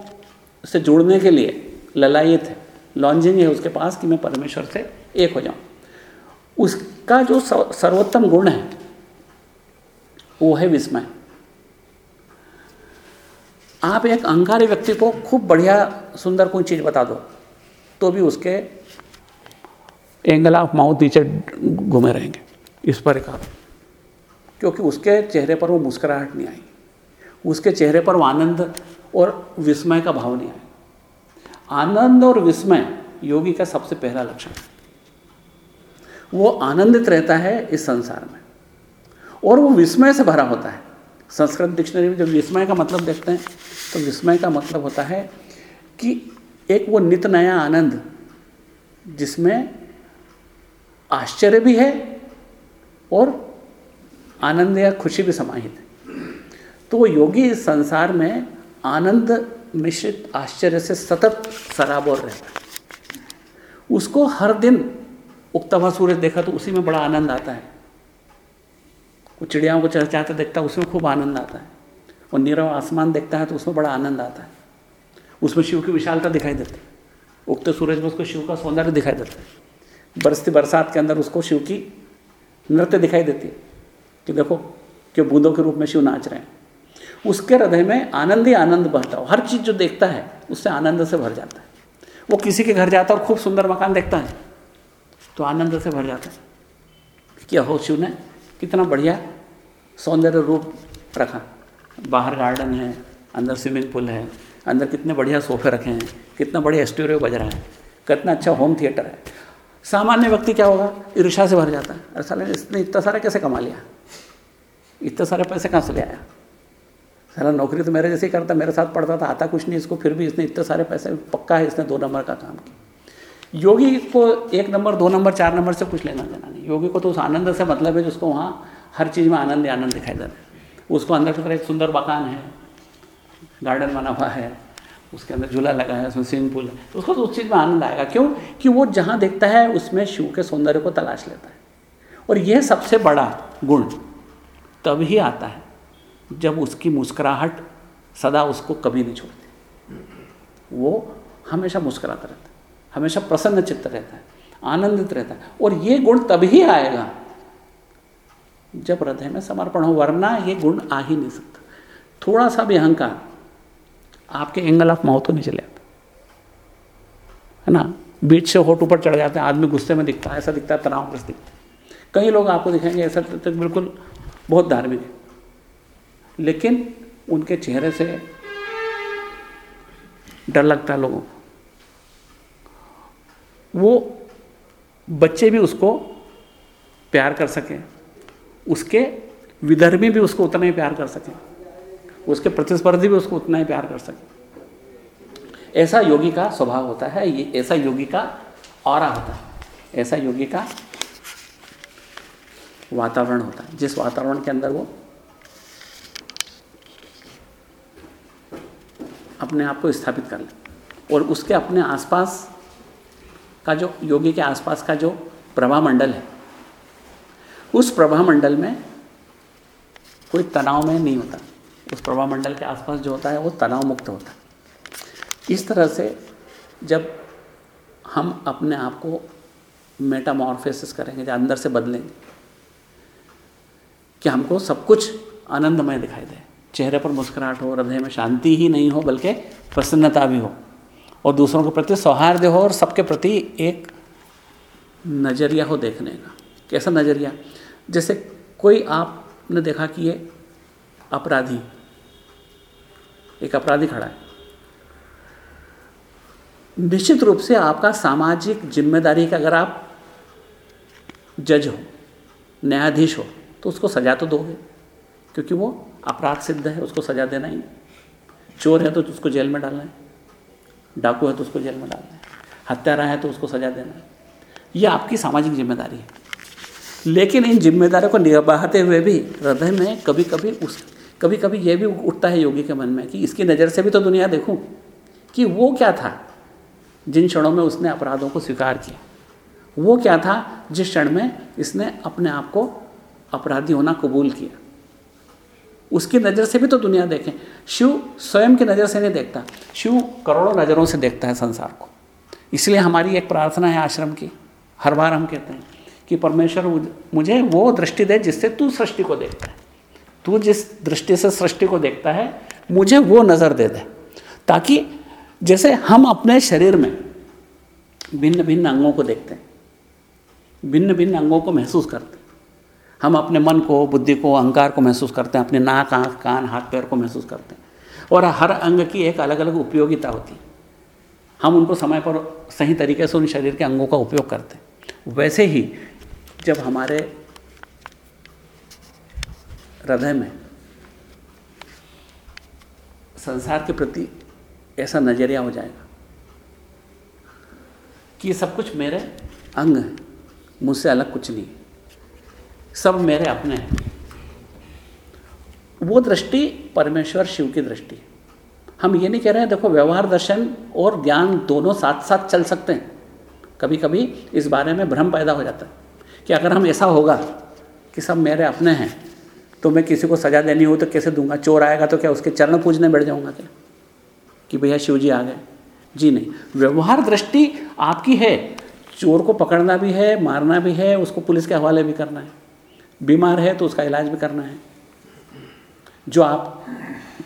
से जुड़ने के लिए ललायित है, लॉन्जिंग है उसके पास कि मैं परमेश्वर से एक हो जाऊँ। उसका जो सर्वोत्तम गुण है वो है विस्मय। आप एक अहंकारी व्यक्ति को खूब बढ़िया सुंदर कोई चीज़ बता दो तो भी उसके एंगल ऑफ़ माउथ नीचे घूमे रहेंगे। इस पर एक क्योंकि उसके चेहरे पर वो मुस्कुराहट नहीं आई उसके चेहरे पर वो आनंद और विस्मय का भाव नहीं आया आनंद और विस्मय योगी का सबसे पहला लक्षण। वो आनंदित रहता है इस संसार में। और वो विस्मय से भरा होता है। संस्कृत डिक्शनरी में जब विस्मय का मतलब देखते हैं तो विस्मय का मतलब होता है कि एक वो नित नया आनंद, जिसमें आश्चर्य भी है और आनंद या खुशी भी समाहित है। तो वो योगी इस संसार में आनंद मिश्रित आश्चर्य से सतत सराबोर रहता है। उसको हर दिन उगता हुआ देखा तो उसी में बड़ा आनंद आता है। वो चिड़ियाओं को चहचहाते देखता है, उसमें खूब आनंद आता है। और नीरव आसमान देखता है तो उसमें बड़ा आनंद आता है। उसमें शिव की विशालता दिखाई देती है। उगते सूरज में उसको शिव का सौंदर्य दिखाई देता है। बरसती बरसात के अंदर उसको शिव की नृत्य दिखाई देती है कि देखो कि बूंदों के रूप में शिव नाच रहे हैं। उसके हृदय में आनंद ही आनंद बहता हो हर चीज़ जो देखता है, उससे आनंद से भर जाता है। वो किसी के घर जाता है और खूब सुंदर मकान देखता है तो आनंद से भर जाता है। क्या हो शिव ने? कितना बढ़िया सौंदर्य रूप रखा। बाहर गार्डन है, अंदर स्विमिंग पूल है, अंदर कितने बढ़िया सोफे रखे हैं, कितना बढ़िया स्टूडियो बज रहा है, कितना अच्छा होम थिएटर है। सामान्य व्यक्ति क्या होगा? ईर्षा से भर जाता है। अरे साले, इसने इतना सारा कैसे कमा लिया? इतने सारे पैसे कहाँ से ले आया? सारा नौकरी तो मेरे जैसे ही करता, मेरे साथ पढ़ता था, आता कुछ नहीं, इसको फिर भी इसने इतने सारे पैसे, पक्का है इसने दो नंबर का काम किया। योगी को एक नंबर, दो नंबर, चार नंबर से कुछ लेना देना नहीं। योगी को तो उस आनंद से मतलब है जिसको वहाँ हर चीज़ में आनंद ही आनंद दिखाई दे रहा है। उसको अंदर तरह एक सुंदर मकान है, गार्डन बना हुआ है, उसके अंदर झूला लगा है, उसमें स्विमिंग पूल है। तो उसको तो उस चीज़ में आनंद आएगा। क्यों? कि वो जहाँ देखता है, उसमें शिव के सौंदर्य को तलाश लेता है। और यह सबसे बड़ा गुण तब ही आता है जब उसकी मुस्कुराहट सदा उसको कभी नहीं छोड़ती। वो हमेशा मुस्कुराता रहता है। हमेशा प्रसन्न चित्त रहता है, आनंदित रहता है। और ये गुण तभी आएगा जब हृदय में समर्पण हो, वरना ये गुण आ ही नहीं सकता। थोड़ा सा भी अहंकार आपके एंगल ऑफ़ माउथ को नहीं चले जाता है। ना? बीच से होट ऊपर चढ़ जाते हैं, आदमी गुस्से में दिखता है, ऐसा दिखता है, तनाव तनावग्रस्त दिखता है। कई लोग आपको दिखेंगे, ऐसा तो बिल्कुल बहुत धार्मिक है। लेकिन उनके चेहरे से डर लगता है लोगों को। वो बच्चे भी उसको प्यार कर सकें। उसके विधर्मी भी उसको उतना ही प्यार कर सकें। उसके प्रतिस्पर्धी भी उसको उतना ही प्यार कर सकें। ऐसा योगी का स्वभाव होता है, ये ऐसा योगी का और होता है। ऐसा योगी का वातावरण होता है। जिस वातावरण के अंदर वो अपने आप को स्थापित कर ले और उसके अपने आसपास का जो योगी के आसपास का जो प्रभा मंडल है, उस प्रभा मंडल में कोई तनाव में नहीं होता। उस प्रभा मंडल के आसपास जो होता है, वो तनाव मुक्त होता है। इस तरह से जब हम अपने आप को मेटामॉर्फेसिस करेंगे या अंदर से बदलेंगे, कि हमको सब कुछ आनंदमय दिखाई दे। चेहरे पर मुस्कुराहट हो, हृदय में शांति ही नहीं हो, बल्कि प्रसन्नता भी हो। और दूसरों के प्रति सौहार्द हो और सबके प्रति एक नज़रिया हो देखने का। कैसा नज़रिया? जैसे कोई आपने देखा कि ये अपराधी, एक अपराधी खड़ा है। निश्चित रूप से आपका सामाजिक ज़िम्मेदारी का अगर आप जज हो, न्यायाधीश हो तो उसको सजा तो दोगे, क्योंकि वो अपराध सिद्ध है, उसको सजा देना ही चोर है तो उसको जेल में डालना है। डाकू है तो उसको जेल में डालना है। हत्यारा है तो उसको सजा देना है। ये आपकी सामाजिक ज़िम्मेदारी है। लेकिन इन जिम्मेदारियों को निभाते हुए भी हृदय में कभी कभी उस कभी कभी ये भी उठता है योगी के मन में कि इसकी नज़र से भी तो दुनिया देखूँ कि वो क्या था जिन क्षणों में उसने अपराधों को स्वीकार किया। वो क्या था जिस क्षण में इसने अपने आप को अपराधी होना कबूल किया। उसकी नज़र से भी तो दुनिया देखें। शिव स्वयं की नज़र से नहीं देखता। शिव करोड़ों नज़रों से देखता है संसार को। इसलिए हमारी एक प्रार्थना है आश्रम की। हर बार हम कहते हैं कि परमेश्वर, मुझे वो दृष्टि दे जिससे तू सृष्टि को देखता है। तू जिस दृष्टि से सृष्टि को देखता है, मुझे वो नज़र दे दे। ताकि जैसे हम अपने शरीर में भिन्न भिन्न अंगों को देखते हैं भिन्न भिन्न अंगों को महसूस करते हैं। हम अपने मन को, बुद्धि को, अहंकार को महसूस करते हैं, अपने नाक, आँख, कान, हाथ, पैर को महसूस करते हैं। और हर अंग की एक अलग अलग उपयोगिता होती है। हम उनको समय पर सही तरीके से उन शरीर के अंगों का उपयोग करते हैं। वैसे ही जब हमारे हृदय में संसार के प्रति ऐसा नज़रिया हो जाएगा कि ये सब कुछ मेरे अंग हैं, मुझसे अलग कुछ नहीं सब मेरे अपने हैं। वो दृष्टि परमेश्वर शिव की दृष्टि। हम ये नहीं कह रहे हैं, देखो, व्यवहार, दर्शन और ज्ञान दोनों साथ साथ चल सकते हैं। कभी कभी इस बारे में भ्रम पैदा हो जाता है कि अगर हम ऐसा होगा कि सब मेरे अपने हैं तो मैं किसी को सजा देनी हो तो कैसे दूँगा? चोर आएगा तो क्या उसके चरण पूजने बैठ जाऊँगा क्या? कि भैया शिव जी आ गए। जी नहीं। व्यवहार दृष्टि आपकी है। चोर को पकड़ना भी है, मारना भी है, उसको पुलिस के हवाले भी करना है। बीमार है तो उसका इलाज भी करना है। जो आप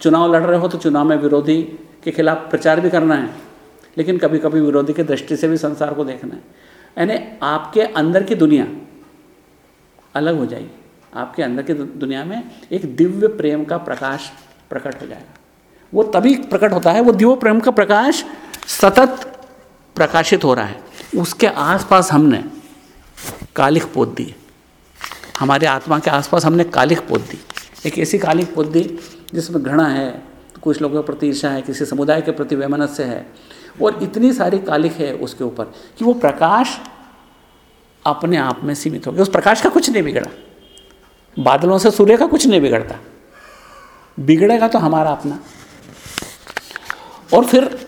चुनाव लड़ रहे हो तो चुनाव में विरोधी के खिलाफ प्रचार भी करना है, लेकिन कभी कभी विरोधी की दृष्टि से भी संसार को देखना है। यानी आपके अंदर की दुनिया अलग हो जाएगी। आपके अंदर की दुनिया में एक दिव्य प्रेम का प्रकाश प्रकट हो जाएगा। वो तभी प्रकट होता है, वो दिव्य प्रेम का प्रकाश सतत प्रकाशित हो रहा है। उसके आसपास हमने कालिख पोत दी हमारे आत्मा के आसपास हमने कालिक पोत दी। एक ऐसी कालिक पोत दी जिसमें घृणा है, कुछ लोगों के प्रति ईर्षा है, किसी समुदाय के प्रति वैमनस्य है और इतनी सारी कालिक है उसके ऊपर कि वो प्रकाश अपने आप में सीमित हो गया। उस प्रकाश का कुछ नहीं बिगड़ा। बादलों से सूर्य का कुछ नहीं बिगड़ता। बिगड़ेगा तो हमारा अपना। और फिर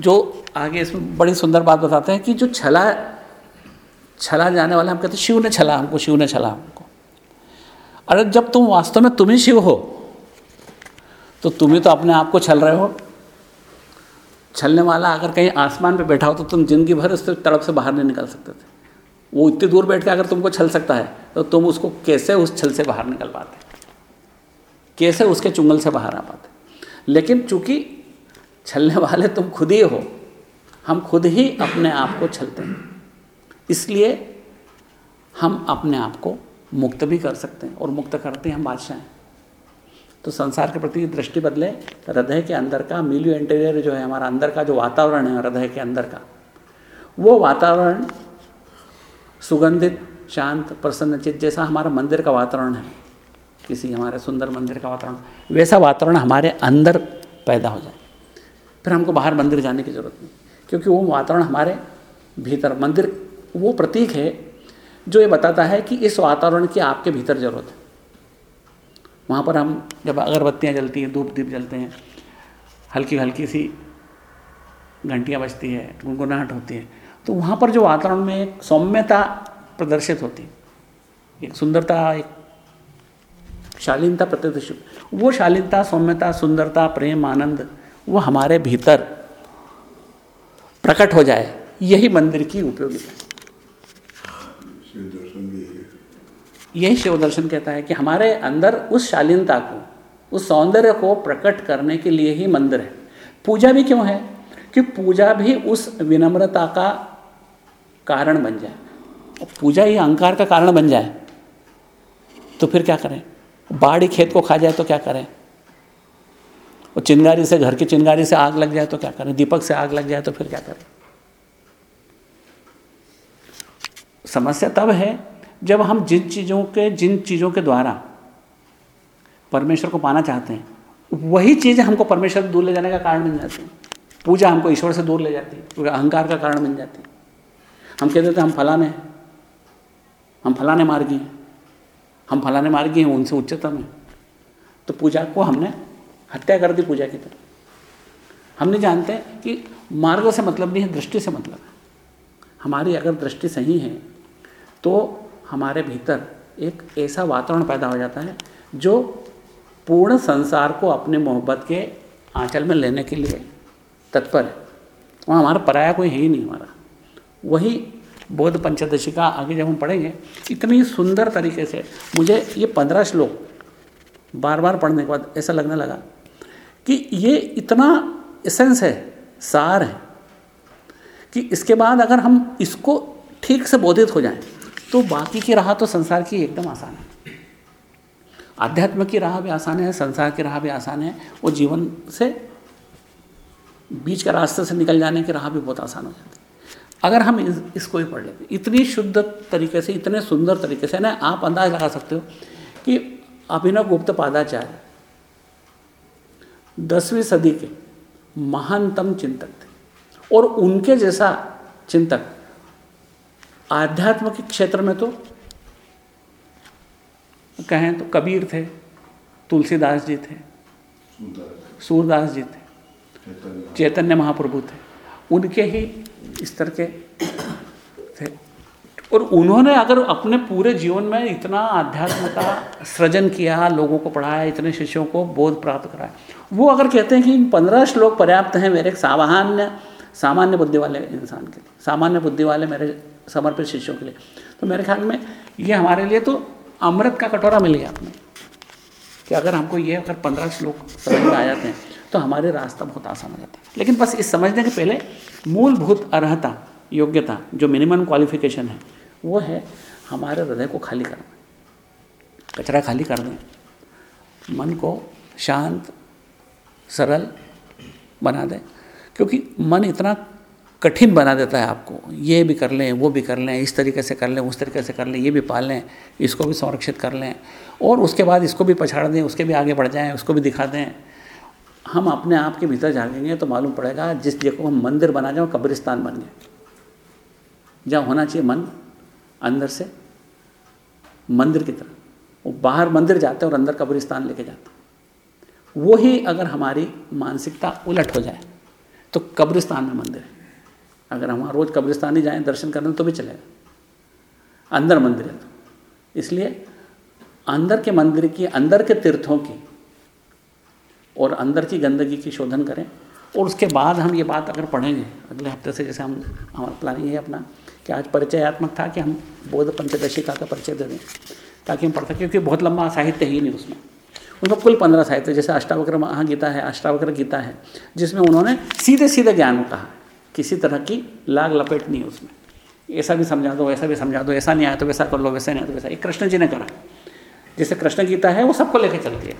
जो आगे इसमें बड़ी सुंदर बात बताते हैं कि जो छला छला जाने वाला, हम कहते शिव ने छला हमको, शिव ने छला हमको। अरे, जब तुम वास्तव में तुम ही शिव हो तो तुम ही तो अपने आप को छल रहे हो। छलने वाला अगर कहीं आसमान पे बैठा हो तो तुम ज़िंदगी भर उस तड़प से बाहर नहीं निकल सकते थे। वो इतनी दूर बैठ के अगर तुमको छल सकता है तो तुम उसको कैसे उस छल से बाहर निकल पाते? कैसे उसके चुंगल से बाहर आ पाते? लेकिन चूँकि छलने वाले तुम खुद ही हो, हम खुद ही अपने आप को छलते हैं। इसलिए हम अपने आप को मुक्त भी कर सकते हैं और मुक्त करते हैं, हम बादशाह हैं। तो संसार के प्रति दृष्टि बदले, हृदय के अंदर का मिलियो इंटीरियर जो है, हमारा अंदर का जो वातावरण है, हृदय के अंदर का, वो वातावरण सुगंधित, शांत प्रसन्नचित जैसा हमारा मंदिर का वातावरण है, किसी हमारे सुंदर मंदिर का वातावरण, वैसा वातावरण हमारे अंदर पैदा हो जाए। फिर हमको बाहर मंदिर जाने की ज़रूरत नहीं, क्योंकि वो वातावरण हमारे भीतर, मंदिर वो प्रतीक है जो ये बताता है कि इस वातावरण की आपके भीतर ज़रूरत है। वहाँ पर हम जब अगरबत्तियाँ जलती हैं धूप दीप जलते हैं हल्की हल्की सी घंटियाँ बजती है, गुनगुनाहट होती है तो वहाँ पर जो वातावरण में एक सौम्यता प्रदर्शित होती है, एक सुंदरता, एक शालीनता प्रदर्शित, वो शालीनता, सौम्यता, सुंदरता, प्रेम, आनंद, वो हमारे भीतर प्रकट हो जाए, यही मंदिर की उपयोगिता है। दर्शन भी है। यही शिव दर्शन कहता है कि हमारे अंदर उस शालीनता को, उस सौंदर्य को प्रकट करने के लिए ही मंदिर है। पूजा भी क्यों है? कि पूजा भी उस विनम्रता का कारण बन जाए। पूजा ही अहंकार का कारण बन जाए तो फिर क्या करें? बाड़ी खेत को खा जाए तो क्या करें? और चिंगारी से, घर की चिंगारी से आग लग जाए तो क्या करें? दीपक से आग लग जाए तो फिर क्या करें? समस्या तब है जब हम जिन चीज़ों के, जिन चीज़ों के द्वारा परमेश्वर को पाना चाहते हैं, वही चीज़ें हमको परमेश्वर से दूर ले जाने का कारण बन जाती हैं। पूजा हमको ईश्वर से दूर ले जाती है अहंकार का कारण बन जाती है। हम कहते थे हम फलाने हम फलाने मार्गी हैं, हम फलाने मार्गी हैं, उनसे उच्चतम हैं। तो पूजा को हमने हत्या कर दी पूजा की तरह हम नहीं जानते कि मार्ग से मतलब नहीं है, दृष्टि से मतलब है। हमारी अगर दृष्टि सही है तो हमारे भीतर एक ऐसा वातावरण पैदा हो जाता है जो पूर्ण संसार को अपने मोहब्बत के आंचल में लेने के लिए तत्पर है। वहाँ हमारा पराया कोई है ही नहीं हमारा। वही बौद्ध पंचदशी का आगे जब हम पढ़ेंगे, इतनी सुंदर तरीके से मुझे ये पंद्रह श्लोक बार बार पढ़ने के बाद ऐसा लगने लगा कि ये इतना एसेंस है, सार है कि इसके बाद अगर हम इसको ठीक से बोधित हो जाएँ तो बाकी की राह तो संसार की एकदम आसान है। आध्यात्म की राह भी आसान है संसार की राह भी आसान है वो जीवन से बीच का रास्ते से निकल जाने की राह भी बहुत आसान हो जाती है। अगर हम इस, इसको ही पढ़ लेते इतनी शुद्ध तरीके से इतने सुंदर तरीके से ना आप अंदाज लगा सकते हो कि अभिनव गुप्त पादाचार्य दसवीं सदी के महानतम चिंतक थे। और उनके जैसा चिंतक आध्यात्म के क्षेत्र में तो कहें तो कबीर थे, तुलसीदास जी थे, सूरदास जी थे, चैतन्य महाप्रभु थे, उनके ही स्तर के थे। और उन्होंने अगर अपने पूरे जीवन में इतना आध्यात्म का सृजन किया, लोगों को पढ़ाया, इतने शिष्यों को बोध प्राप्त कराया, वो अगर कहते हैं कि इन पंद्रह श्लोक पर्याप्त हैं मेरे सामान्य सामान्य बुद्धि वाले इंसान के लिए, सामान्य बुद्धि वाले मेरे समर्पित शिष्यों के लिए। तो मेरे ख्याल में ये हमारे लिए तो अमृत का कटोरा मिल गया अपने कि अगर हमको ये अगर पंद्रह श्लोक समझ में आ जाते हैं तो हमारे रास्ता बहुत आसान हो जाता है। लेकिन बस इस समझने के पहले मूलभूत अर्हता, योग्यता, जो मिनिमम क्वालिफिकेशन है, वो है हमारे हृदय को खाली करना। कचरा खाली कर दें। मन को शांत, सरल बना दें। क्योंकि मन इतना कठिन बना देता है आपको। ये भी कर लें, वो भी कर लें, इस तरीके से कर लें, उस तरीके से कर लें, ये भी पाल लें, इसको भी संरक्षित कर लें। और उसके बाद इसको भी पछाड़ दें, उसके भी आगे बढ़ जाएँ, उसको भी दिखा दें। हम अपने आप के भीतर झाँकेंगे तो मालूम पड़ेगा, जिस जगह हम मंदिर बना जाए कब्रिस्तान बन गए। जहाँ होना चाहिए मन, अंदर से, मंदिर की तरह। वो बाहर मंदिर जाते और अंदर कब्रिस्तान लेके जाते हैं। वो ही अगर हमारी मानसिकता उलट हो जाए तो कब्रिस्तान में मंदिर है। अगर हम रोज़ कब्रिस्तान ही जाएँ, दर्शन करने तो भी चलेगा। अंदर मंदिर है तो। इसलिए अंदर के मंदिर की, अंदर के तीर्थों की और अंदर की गंदगी की शोधन करें और उसके बाद हम ये बात अगर पढ़ेंगे, अगले हफ़्ते से जैसे हम, हमारा प्लानिंग है अपना कि आज परिचयात्मक था कि हम बौद्ध पंचदशिका का परिचय दे दें, ताकि हम पढ़ सकें, क्योंकि बहुत लंबा साहित्य ही नहीं उसमें। उनका कुल पंद्रह साहित्य, जैसे अष्टावक्र महागीता है, अष्टावक्र गीता है, जिसमें उन्होंने सीधे सीधे ज्ञान कहा। किसी तरह की लाग लपेट नहीं उसमें। ऐसा भी समझा दो ऐसा भी समझा दो, ऐसा नहीं आया तो वैसा कर लो, वैसा नहीं आया तो वैसा। ये कृष्ण जी ने करा। जैसे कृष्ण गीता है, वो सबको लेके चलती है।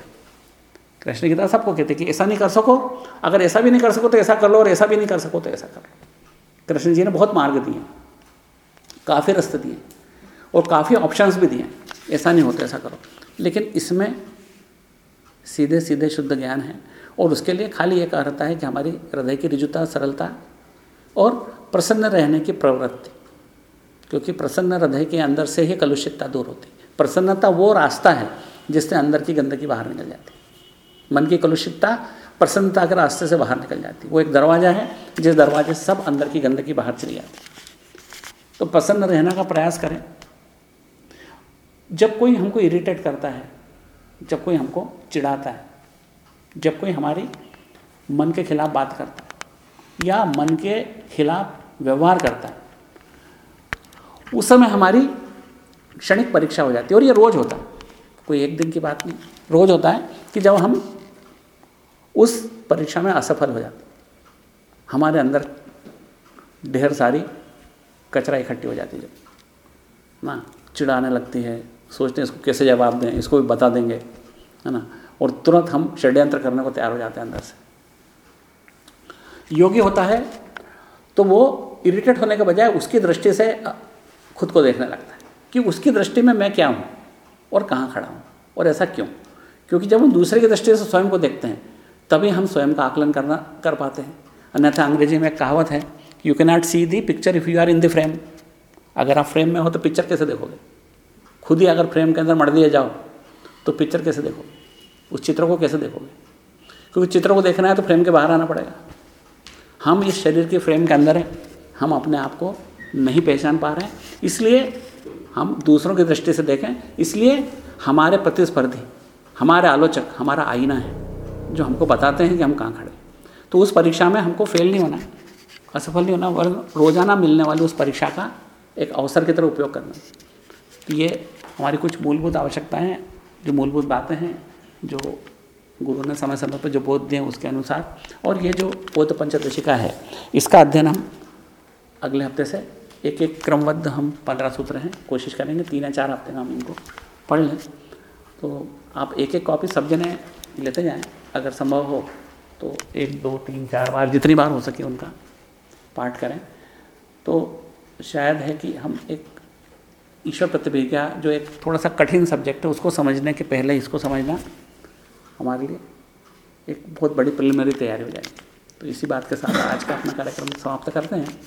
कृष्ण गीता सबको कहते कि ऐसा नहीं कर सको, अगर ऐसा भी नहीं कर सको तो ऐसा कर लो, और ऐसा भी नहीं कर सको तो ऐसा कर लो। कृष्ण जी ने बहुत मार्ग दिए। काफ़ी रास्ते दिए। और काफ़ी ऑप्शंस भी दिए। ऐसा नहीं होता, ऐसा करो। लेकिन इसमें सीधे सीधे शुद्ध ज्ञान है। और उसके लिए खाली एक अर्हता है कि हमारी हृदय की रिजुता, सरलता और प्रसन्न रहने की प्रवृत्ति, क्योंकि प्रसन्न हृदय के अंदर से ही कलुषितता दूर होती है। प्रसन्नता वो रास्ता है जिससे अंदर की गंदगी बाहर निकल जाती है। मन की कलुषितता प्रसन्नता के रास्ते से बाहर निकल जाती है। वो एक दरवाज़ा है जिस दरवाजे से सब अंदर की गंदगी बाहर चली जाती है। तो प्रसन्न रहने का प्रयास करें। जब कोई हमको इरिटेट करता है, जब कोई हमको चिढ़ाता है, जब कोई हमारी मन के खिलाफ बात करता है या मन के खिलाफ व्यवहार करता है। उस समय हमारी क्षणिक परीक्षा हो जाती है और ये रोज़ होता है। कोई एक दिन की बात नहीं। रोज़ होता है कि जब हम उस परीक्षा में असफल हो जाते हमारे अंदर ढेर सारी कचरा इकट्ठी हो जाती है ना चिड़ाने लगती है, सोचते हैं इसको कैसे जवाब दें, इसको भी बता देंगे, है ना? और तुरंत हम षड्यंत्र करने को तैयार हो जाते हैं अंदर से। योगी होता है तो वो इरिटेट होने के बजाय उसकी दृष्टि से खुद को देखने लगता है कि उसकी दृष्टि में मैं क्या हूँ और कहाँ खड़ा हूँ और ऐसा क्यों? क्योंकि जब हम दूसरे की दृष्टि से स्वयं को देखते हैं, तभी हम स्वयं का आकलन करना, कर पाते हैं। अन्यथा अंग्रेज़ी में कहावत है you can not see the picture if you are in the frame अगर आप फ्रेम में हो तो पिक्चर कैसे देखोगे? खुद ही अगर फ्रेम के अंदर मर दिए जाओ तो पिक्चर कैसे देखोगे? उस चित्र को कैसे देखोगे? क्योंकि चित्र को देखना है तो फ्रेम के बाहर आना पड़ेगा। हम इस शरीर के फ्रेम के अंदर हैं। हम अपने आप को नहीं पहचान पा रहे हैं। इसलिए हम दूसरों की दृष्टि से देखें, इसलिए हमारे प्रतिस्पर्धी, हमारे आलोचक, हमारा आईना है, जो हमको बताते हैं कि हम कहाँ खड़े तो उस परीक्षा में हमको फेल नहीं होना है। असफल नहीं होना वरन रोज़ाना मिलने वाली उस परीक्षा का एक अवसर की तरह उपयोग करना तो ये हमारी कुछ मूलभूत आवश्यकताएँ जो मूलभूत बातें हैं, जो गुरु ने समय समय पर जो बोध दिए उसके अनुसार। और ये जो बोध पंचदशिका है, इसका अध्ययन हम अगले हफ़्ते से एक एक क्रमबद्ध हम पंद्रह सूत्र हैं, कोशिश करेंगे, तीन या चार हफ़्ते में हम इनको पढ़ लें। तो आप एक एक कॉपी सब जने लेते जाएँ, अगर संभव हो तो एक, दो, तीन, चार बार, जितनी बार हो सके उनका पाठ करें। तो शायद है कि हम एक ईश्वर प्रतिभिज्ञा जो एक थोड़ा सा कठिन सब्जेक्ट है, उसको समझने के पहले इसको समझना हमारे लिए एक बहुत बड़ी प्रिलिमिनरी तैयारी हो जाएगी। तो इसी बात के साथ आज का अपना कार्यक्रम समाप्त करते हैं।